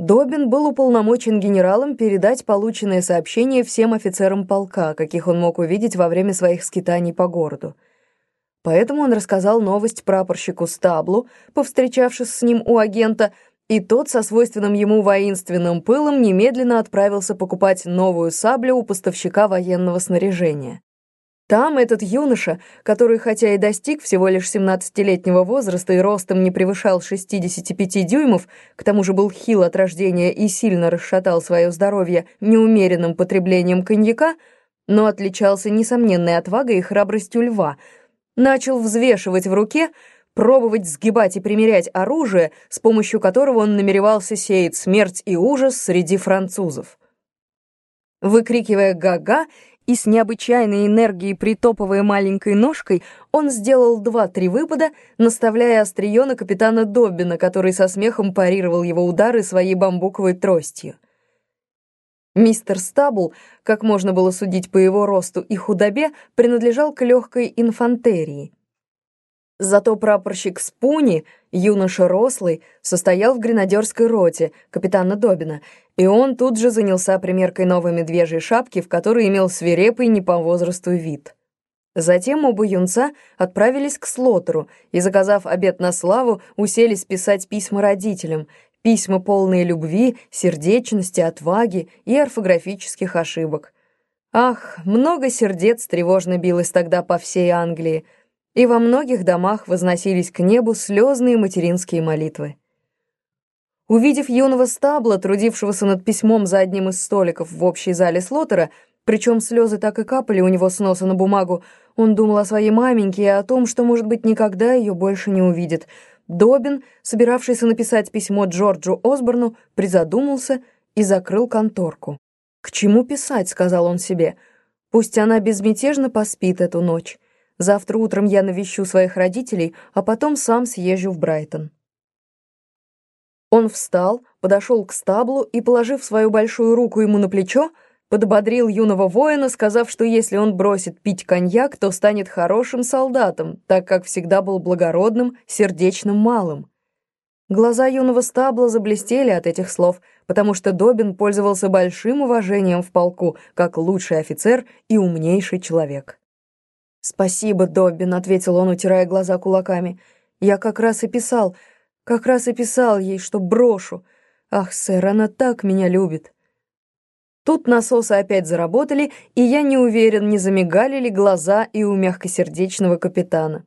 Добин был уполномочен генералом передать полученное сообщение всем офицерам полка, каких он мог увидеть во время своих скитаний по городу. Поэтому он рассказал новость прапорщику Стаблу, повстречавшись с ним у агента, и тот со свойственным ему воинственным пылом немедленно отправился покупать новую саблю у поставщика военного снаряжения. Там этот юноша, который хотя и достиг всего лишь 17-летнего возраста и ростом не превышал 65 дюймов, к тому же был хил от рождения и сильно расшатал свое здоровье неумеренным потреблением коньяка, но отличался несомненной отвагой и храбростью льва, начал взвешивать в руке, пробовать сгибать и примерять оружие, с помощью которого он намеревался сеять смерть и ужас среди французов. Выкрикивая «га-га», и с необычайной энергией притопывая маленькой ножкой, он сделал два-три выпада, наставляя острие на капитана Доббина, который со смехом парировал его удары своей бамбуковой тростью. Мистер Стабл, как можно было судить по его росту и худобе, принадлежал к легкой инфантерии. Зато прапорщик Спуни, юноша рослый, состоял в гренадерской роте капитана Добина, и он тут же занялся примеркой новой медвежьей шапки, в которой имел свирепый не по возрасту вид. Затем оба юнца отправились к Слотеру и, заказав обед на славу, уселись писать письма родителям, письма полные любви, сердечности, отваги и орфографических ошибок. Ах, много сердец тревожно билось тогда по всей Англии — и во многих домах возносились к небу слезные материнские молитвы. Увидев юного стабла, трудившегося над письмом за одним из столиков в общей зале Слотера, причем слезы так и капали у него с носа на бумагу, он думал о своей маменьке и о том, что, может быть, никогда ее больше не увидит. Добин, собиравшийся написать письмо Джорджу Осборну, призадумался и закрыл конторку. «К чему писать?» — сказал он себе. «Пусть она безмятежно поспит эту ночь». Завтра утром я навещу своих родителей, а потом сам съезжу в Брайтон». Он встал, подошел к стаблу и, положив свою большую руку ему на плечо, подбодрил юного воина, сказав, что если он бросит пить коньяк, то станет хорошим солдатом, так как всегда был благородным, сердечным малым. Глаза юного стабла заблестели от этих слов, потому что Добин пользовался большим уважением в полку, как лучший офицер и умнейший человек. «Спасибо, Доббин», — ответил он, утирая глаза кулаками. «Я как раз и писал, как раз и писал ей, что брошу. Ах, сэр, она так меня любит». Тут насосы опять заработали, и я не уверен, не замигали ли глаза и у мягкосердечного капитана.